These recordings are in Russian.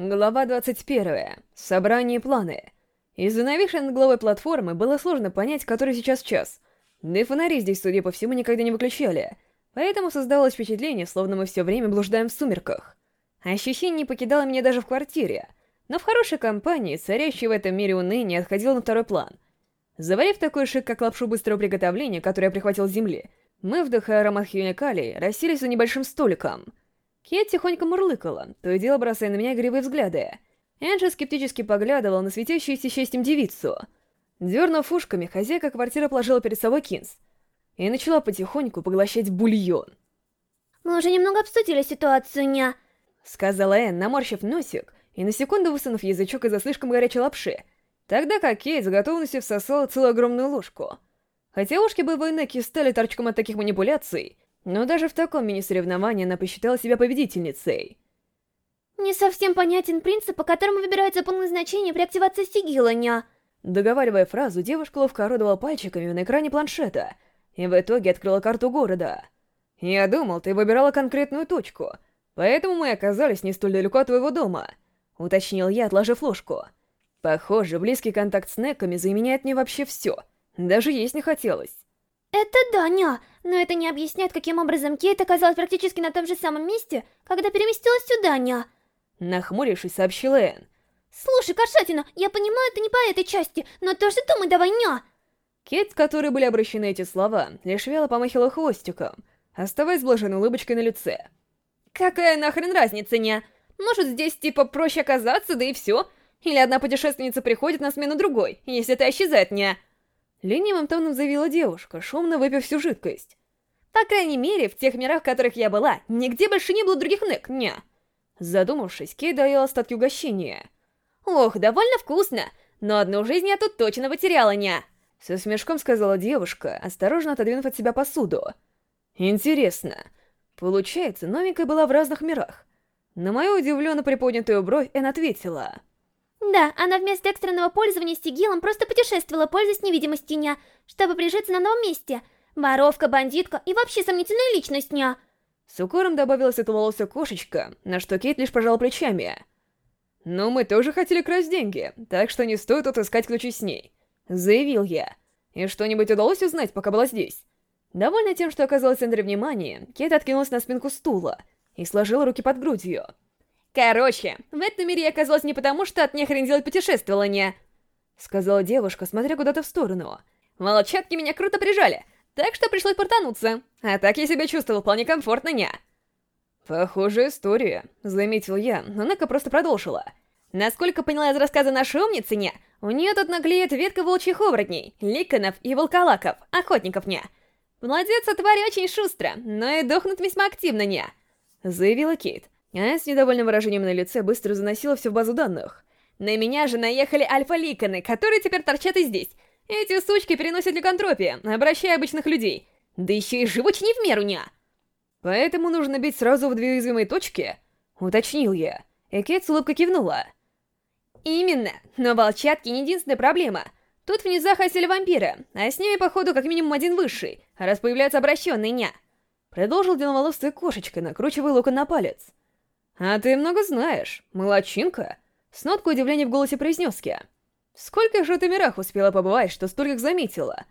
Глава 21. Собрание планы. Из-за нависшей над головой платформы было сложно понять, который сейчас час. Да и фонари здесь, судя по всему, никогда не выключали. Поэтому создавалось впечатление, словно мы все время блуждаем в сумерках. Ощущение не покидало меня даже в квартире. Но в хорошей компании, царящей в этом мире уныние, отходило на второй план. Заварив такой шик, как лапшу быстрого приготовления, который я прихватил с земли, мы, вдыхая аромат хюникалий, расселись за небольшим столиком — Кет тихонько мурлыкала, то и дело бросая на меня игривые взгляды. Энджи скептически поглядывала на светящуюся счастьем девицу. Дернув ушками, хозяйка квартиры положила перед собой кинс и начала потихоньку поглощать бульон. «Мы уже немного обсудили ситуацию, ня», — сказала Энн, наморщив носик и на секунду высунув язычок из-за слишком горячей лапши, тогда как Кейт с готовностью всосала целую огромную ложку. Хотя ушки боевой Неки стали торчком от таких манипуляций, но даже в таком мини-соревновании она посчитала себя победительницей. «Не совсем понятен принцип, по которому выбирается полное значение при активации сигила, ня». Договаривая фразу, девушка ловко орудовала пальчиками на экране планшета и в итоге открыла карту города. «Я думал, ты выбирала конкретную точку, поэтому мы оказались не столь далеко от твоего дома», — уточнил я, отложив ложку. «Похоже, близкий контакт с Неками заменяет мне вообще все. Даже есть не хотелось». «Это да, ня, но это не объясняет, каким образом Кейт оказалась практически на том же самом месте, когда переместилась сюда, ня». Нахмурившись, сообщила Энн. «Слушай, кошатина, я понимаю, это не по этой части, но тоже думай давай, ня!» Кейт, к которой были обращены эти слова, лишь вяло помахила хвостиком, оставаясь блаженной улыбочкой на лице. «Какая нахрен разница, ня? Может, здесь типа проще оказаться, да и все? Или одна путешественница приходит на смену другой, если та исчезает, ня?» Ленивым тоном заявила девушка, шумно выпив всю жидкость. По крайней мере, в тех мирах, в которых я была, нигде больше не было других Нек, ня. Задумавшись, Кей доела остатки угощения. Ох, довольно вкусно, но одну жизнь я тут точно потеряла, ня. Со смешком сказала девушка, осторожно отодвинув от себя посуду. Интересно. Получается, новенькая была в разных мирах. На мою удивленно приподнятую бровь Эн ответила. Да, она вместо экстренного пользования сигилом просто путешествовала, пользуясь невидимостью ня, чтобы прижиться на новом месте. Воровка, бандитка и вообще сомнительная личность ня. С укором добавилась эта волосая кошечка, на что Кейт лишь пожала плечами. «Но мы тоже хотели красть деньги, так что не стоит тут искать ключи с ней», — заявил я. «И что-нибудь удалось узнать, пока была здесь?» Довольна тем, что оказалась в центре внимания, Кейт откинулась на спинку стула и сложила руки под грудью. Короче, в этом мире я оказалась не потому, что от нехрен делать путешествование. Сказала девушка, смотря куда-то в сторону. Волчатки меня круто прижали, так что пришлось портануться. А так я себя чувствовал вполне комфортно, не. Похожая история, заметил я, но Нека просто продолжила. Насколько поняла из рассказа нашей умницы, не, у нее тут наглеет ветка волчьих оборотней, ликонов и волколаков, охотников, не. Молодец, твари очень шустро, но и дохнут весьма активно, не. Заявила Кейт. А с недовольным выражением на лице быстро заносила все в базу данных. На меня же наехали альфа-ликоны, которые теперь торчат и здесь. Эти сучки переносят ликантропию, обращая обычных людей. Да еще и живучи не в меру ня. Поэтому нужно бить сразу в две уязвимые точки? Уточнил я. И Кейт с улыбкой кивнула. Именно, но волчатки не единственная проблема. Тут в низах осели вампиры, а с ними, походу, как минимум один высший, раз появляются обращенные ня. Продолжил длинноволосая кошечка, накручивая локон на палец. «А ты много знаешь, молодчинка!» С ноткой удивления в голосе произнес я. «Сколько же ты мирах успела побывать, что столько их заметила?»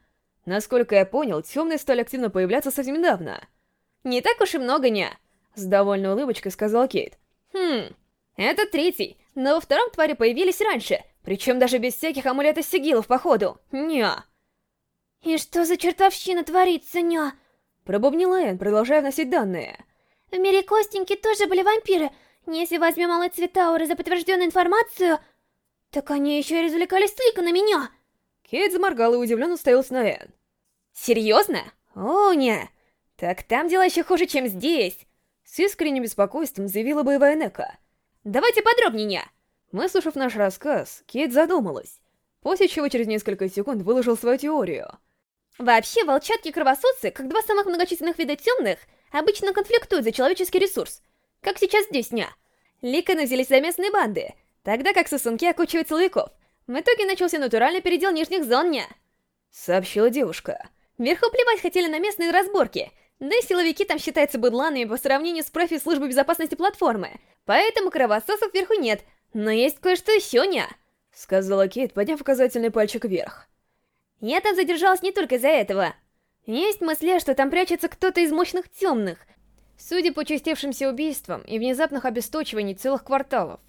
Насколько я понял, темные стали активно появляться совсем недавно. «Не так уж и много, не!» С довольной улыбочкой сказал Кейт. «Хм, это третий, но во втором твари появились раньше, причем даже без всяких амулетов сигилов, походу. Ня!» «И что за чертовщина творится, ня?» Пробубнила Энн, продолжая вносить данные. В мире Костеньки тоже были вампиры. Если возьмем малые цветауры за подтвержденную информацию, так они еще и развлекались только на меня. Кейт заморгал и удивленно уставился на Энн. Серьезно? О, не. Так там дела еще хуже, чем здесь. С искренним беспокойством заявила боевая Нека. Давайте подробнее, не. Выслушав наш рассказ, Кейт задумалась, после чего через несколько секунд выложил свою теорию. Вообще, волчатки-кровососы, как два самых многочисленных вида темных, обычно конфликтуют за человеческий ресурс, как сейчас здесь дня. Ликаны взялись за местные банды, тогда как сосунки окучивают силовиков. В итоге начался натуральный передел нижних зон дня. Сообщила девушка. Вверху плевать хотели на местные разборки, да и силовики там считаются быдланами по сравнению с профи службы безопасности платформы, поэтому кровососов вверху нет, Но есть кое-что еще, ня!» — сказала Кейт, подняв указательный пальчик вверх. «Я там задержалась не только из-за этого. Есть мысли, что там прячется кто-то из мощных темных, судя по частевшимся убийствам и внезапных обесточиваний целых кварталов.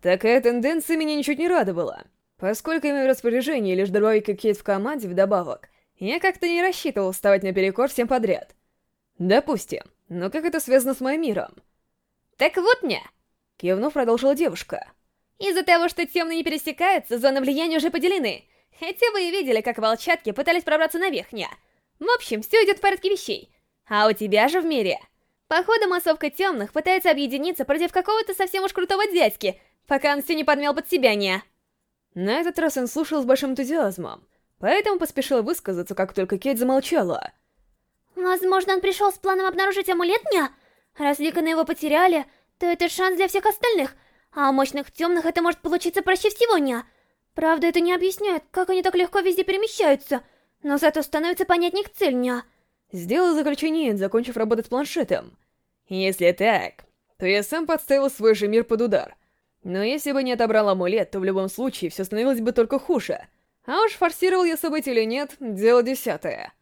Такая тенденция меня ничуть не радовала. Поскольку имею в распоряжении лишь дробовик Кейт в команде вдобавок, я как-то не рассчитывал вставать наперекор всем подряд. Допустим, но как это связано с моим миром? Так вот мне! Кивнув, продолжила девушка. Из-за того, что темные не пересекаются, зоны влияния уже поделены. Хотя вы и видели, как волчатки пытались пробраться на верхня. В общем, все идет в порядке вещей. А у тебя же в мире. Походу, массовка темных пытается объединиться против какого-то совсем уж крутого дядьки, пока он все не подмел под себя, не? На этот раз он слушал с большим энтузиазмом, поэтому поспешил высказаться, как только Кейт замолчала. Возможно, он пришел с планом обнаружить амулет дня? Раз Ликана его потеряли, то это шанс для всех остальных, а у мощных темных это может получиться проще всего дня. Правда, это не объясняет, как они так легко везде перемещаются, но зато становится понятнее цель дня. Сделал заключение, закончив работать с планшетом. Если так, то я сам подставил свой же мир под удар. Но если бы не отобрал амулет, то в любом случае все становилось бы только хуже. А уж форсировал я события или нет, дело десятое.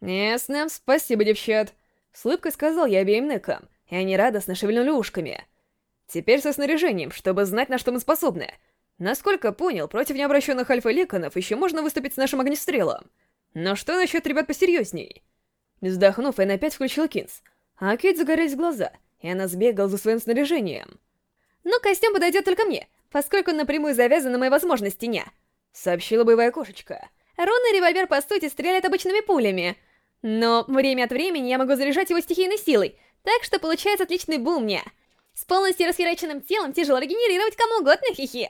«Ясно, спасибо, девчат», — с улыбкой сказал я обеим некам, и они радостно шевельнули ушками. «Теперь со снаряжением, чтобы знать, на что мы способны. Насколько понял, против необращенных альфа-ликонов еще можно выступить с нашим огнестрелом. Но что насчет ребят посерьезней?» Вздохнув, Эн опять включил Кинс, а Кейт загорелись глаза, и она сбегала за своим снаряжением. «Ну, костюм подойдет только мне, поскольку напрямую завязан на мои возможности, не?» — сообщила боевая кошечка. «Рунный револьвер, по сути, стреляет обычными пулями». Но время от времени я могу заряжать его стихийной силой, так что получается отличный бум мне. С полностью расхераченным телом тяжело регенерировать кому угодно, хихи.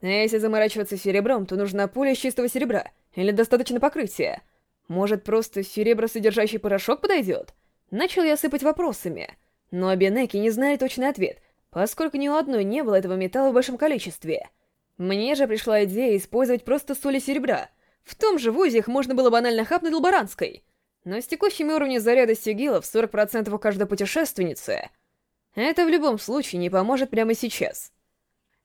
А если заморачиваться серебром, то нужна пуля из чистого серебра, или достаточно покрытия. Может, просто серебросодержащий порошок подойдет? Начал я сыпать вопросами, но обе Неки не знали точный ответ, поскольку ни у одной не было этого металла в большом количестве. Мне же пришла идея использовать просто соли серебра. В том же вузе их можно было банально хапнуть лаборантской. Но с текущими уровнями заряда сигилов 40% у каждой путешественницы, это в любом случае не поможет прямо сейчас.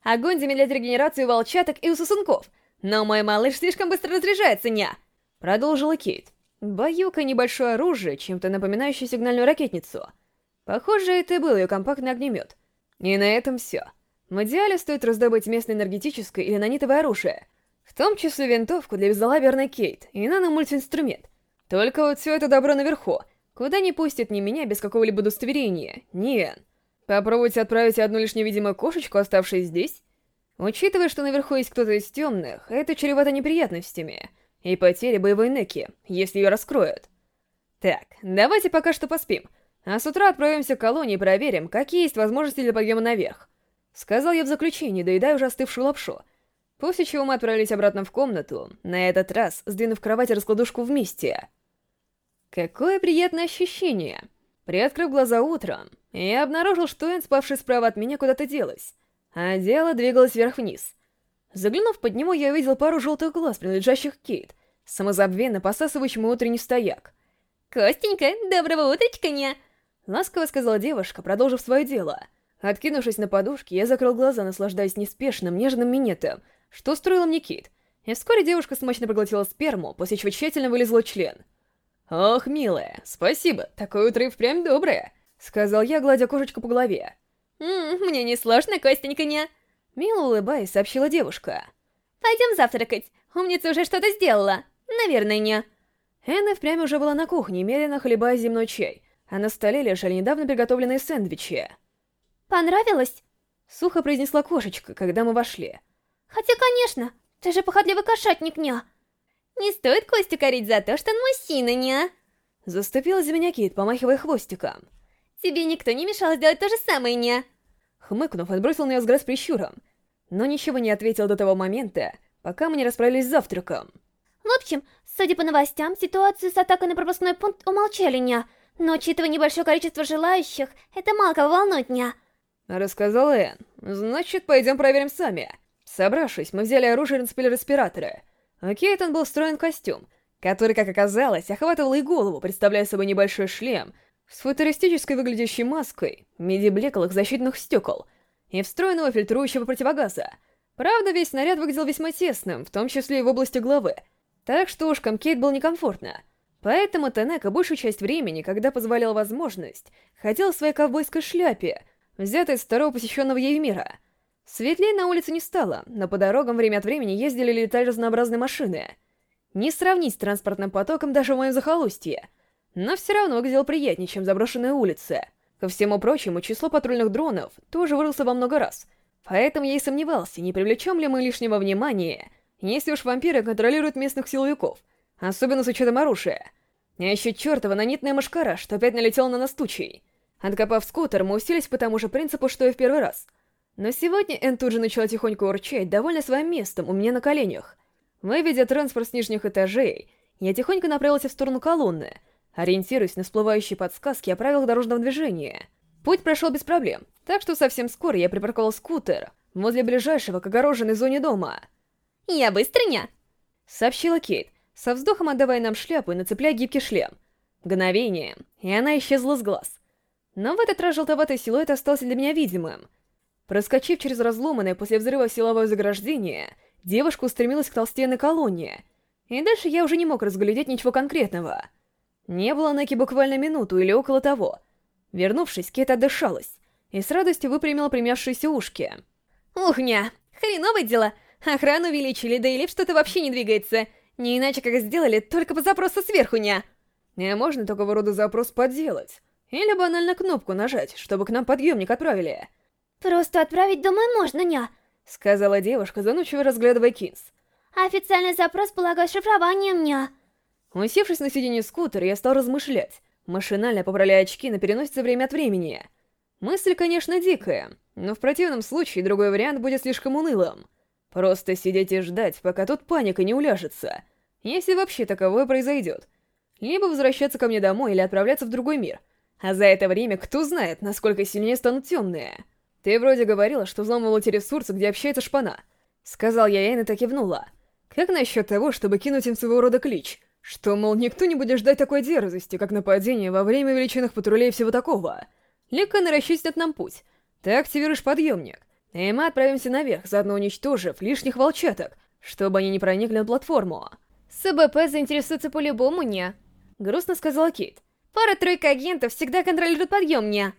Огонь замедляет регенерацию волчаток и у сосунков, но мой малыш слишком быстро разряжается, ня! Продолжила Кейт. Баюка — небольшое оружие, чем-то напоминающее сигнальную ракетницу. Похоже, это был ее компактный огнемет. И на этом все. В идеале стоит раздобыть местное энергетическое или нанитовое оружие, в том числе винтовку для безалаберной Кейт и нано-мультиинструмент. Только вот все это добро наверху, куда не пустят ни меня без какого-либо удостоверения, ни Энн. Попробуйте отправить одну лишь невидимую кошечку, оставшуюся здесь? Учитывая, что наверху есть кто-то из темных, это чревато неприятностями и потерей боевой Неки, если ее раскроют. Так, давайте пока что поспим, а с утра отправимся к колонии и проверим, какие есть возможности для подъема наверх. Сказал я в заключении, доедая уже остывшую лапшу. После чего мы отправились обратно в комнату, на этот раз сдвинув кровать и раскладушку вместе. Какое приятное ощущение! Приоткрыв глаза утром, я обнаружил, что Энн, спавшая справа от меня, куда-то делась, а дело двигалось вверх-вниз. Заглянув под него, я увидел пару желтых глаз, принадлежащих Кейт, самозабвенно посасывающему утренний стояк. «Костенька, доброго утречка, не!» Ласково сказала девушка, продолжив свое дело. Откинувшись на подушке, я закрыл глаза, наслаждаясь неспешным, нежным минетом, что строила мне Кейт. И вскоре девушка смачно проглотила сперму, после чего тщательно вылезла член — «Ох, милая, спасибо, такое утро и впрямь доброе», — сказал я, гладя кошечку по голове. «Ммм, мне не сложно, Костенька, не...» Мило улыбаясь, сообщила девушка. «Пойдем завтракать, умница уже что-то сделала. Наверное, не...» Энна впрямь уже была на кухне, медленно хлебая земной чай, а на столе лежали недавно приготовленные сэндвичи. «Понравилось?» — сухо произнесла кошечка, когда мы вошли. «Хотя, конечно, ты же походливый кошатник, ня!» Не стоит Костю корить за то, что он мужчина, не? Заступила за меня Кит, помахивая хвостиком. Тебе никто не мешал сделать то же самое, не? Хмыкнув, отбросил на ее взгляд с прищуром, но ничего не ответил до того момента, пока мы не расправились с завтраком. В общем, судя по новостям, ситуацию с атакой на пропускной пункт умолчали, не? Но учитывая небольшое количество желающих, это мало кого волнует, не? Рассказал Энн. Значит, пойдем проверим сами. Собравшись, мы взяли оружие и нацепили респираторы — у Кейтон был встроен костюм, который, как оказалось, охватывал и голову, представляя собой небольшой шлем с футуристической выглядящей маской виде блеклых защитных стекол и встроенного фильтрующего противогаза. Правда, весь снаряд выглядел весьма тесным, в том числе и в области головы, так что ушкам Кейт было некомфортно. Поэтому Танека большую часть времени, когда позволяла возможность, ходил в своей ковбойской шляпе, взятой из второго посещенного ею мира. Светлее на улице не стало, но по дорогам время от времени ездили и летали разнообразные машины. Не сравнить с транспортным потоком даже в моем захолустье, но все равно выглядело приятнее, чем заброшенная улица. Ко всему прочему, число патрульных дронов тоже выросло во много раз, поэтому я и сомневался, не привлечем ли мы лишнего внимания, если уж вампиры контролируют местных силовиков, особенно с учетом оружия. А еще чертова нанитная машкара, что опять налетела на нас тучей. Откопав скутер, мы уселись по тому же принципу, что и в первый раз. Но сегодня Энн тут же начала тихонько урчать, довольно своим местом, у меня на коленях. Выведя транспорт с нижних этажей, я тихонько направилась в сторону колонны, ориентируясь на всплывающие подсказки о правилах дорожного движения. Путь прошел без проблем, так что совсем скоро я припарковал скутер возле ближайшего к огороженной зоне дома. «Я быстрыня!» — сообщила Кейт, со вздохом отдавая нам шляпу и нацепляя гибкий шлем. Мгновение, и она исчезла с глаз. Но в этот раз желтоватый силуэт остался для меня видимым. Проскочив через разломанное после взрыва силовое заграждение, девушка устремилась к толстенной колонне, и дальше я уже не мог разглядеть ничего конкретного. Не было Неки буквально минуту или около того. Вернувшись, Кет отдышалась и с радостью выпрямила примявшиеся ушки. «Ухня! Хреновое дело! Охрану увеличили, да и лифт что-то вообще не двигается!» Не иначе, как сделали, только по запросу сверху, ня. Не можно такого рода запрос подделать. Или банально кнопку нажать, чтобы к нам подъемник отправили. Просто отправить, думаю, можно, ня. Сказала девушка, занучиво разглядывая Кинс. Официальный запрос полагаю шифрованием, ня. Усевшись на сиденье скутера, я стал размышлять, машинально поправляя очки на переносице время от времени. Мысль, конечно, дикая, но в противном случае другой вариант будет слишком унылым. Просто сидеть и ждать, пока тут паника не уляжется. Если вообще таковое произойдет. Либо возвращаться ко мне домой или отправляться в другой мир. А за это время кто знает, насколько сильнее станут темные. Ты вроде говорила, что взломывала те ресурсы, где общается шпана. Сказал я, Эйн и так кивнула. Как насчет того, чтобы кинуть им своего рода клич? Что, мол, никто не будет ждать такой дерзости, как нападение во время величинных патрулей и всего такого. Легко расчистят нам путь. Ты активируешь подъемник. И мы отправимся наверх, заодно уничтожив лишних волчаток, чтобы они не проникли на платформу. СБП заинтересуется по-любому, не? Грустно сказала Кит. Пара-тройка агентов всегда контролирует подъем, не?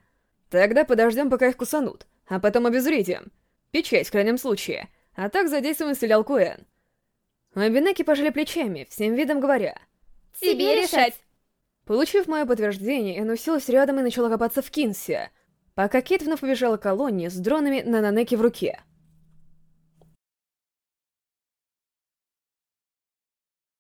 Тогда подождем, пока их кусанут, а потом обезвредим. Печать в крайнем случае, а так задействуем стрелялку Эн. Обинеки пожали плечами, всем видом говоря. Тебе решать! Получив мое подтверждение, Эн уселась рядом и начала копаться в Кинсе, пока Кит вновь побежала к колонне с дронами на Нанеки в руке.